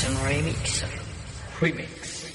Jason Remix. Remix.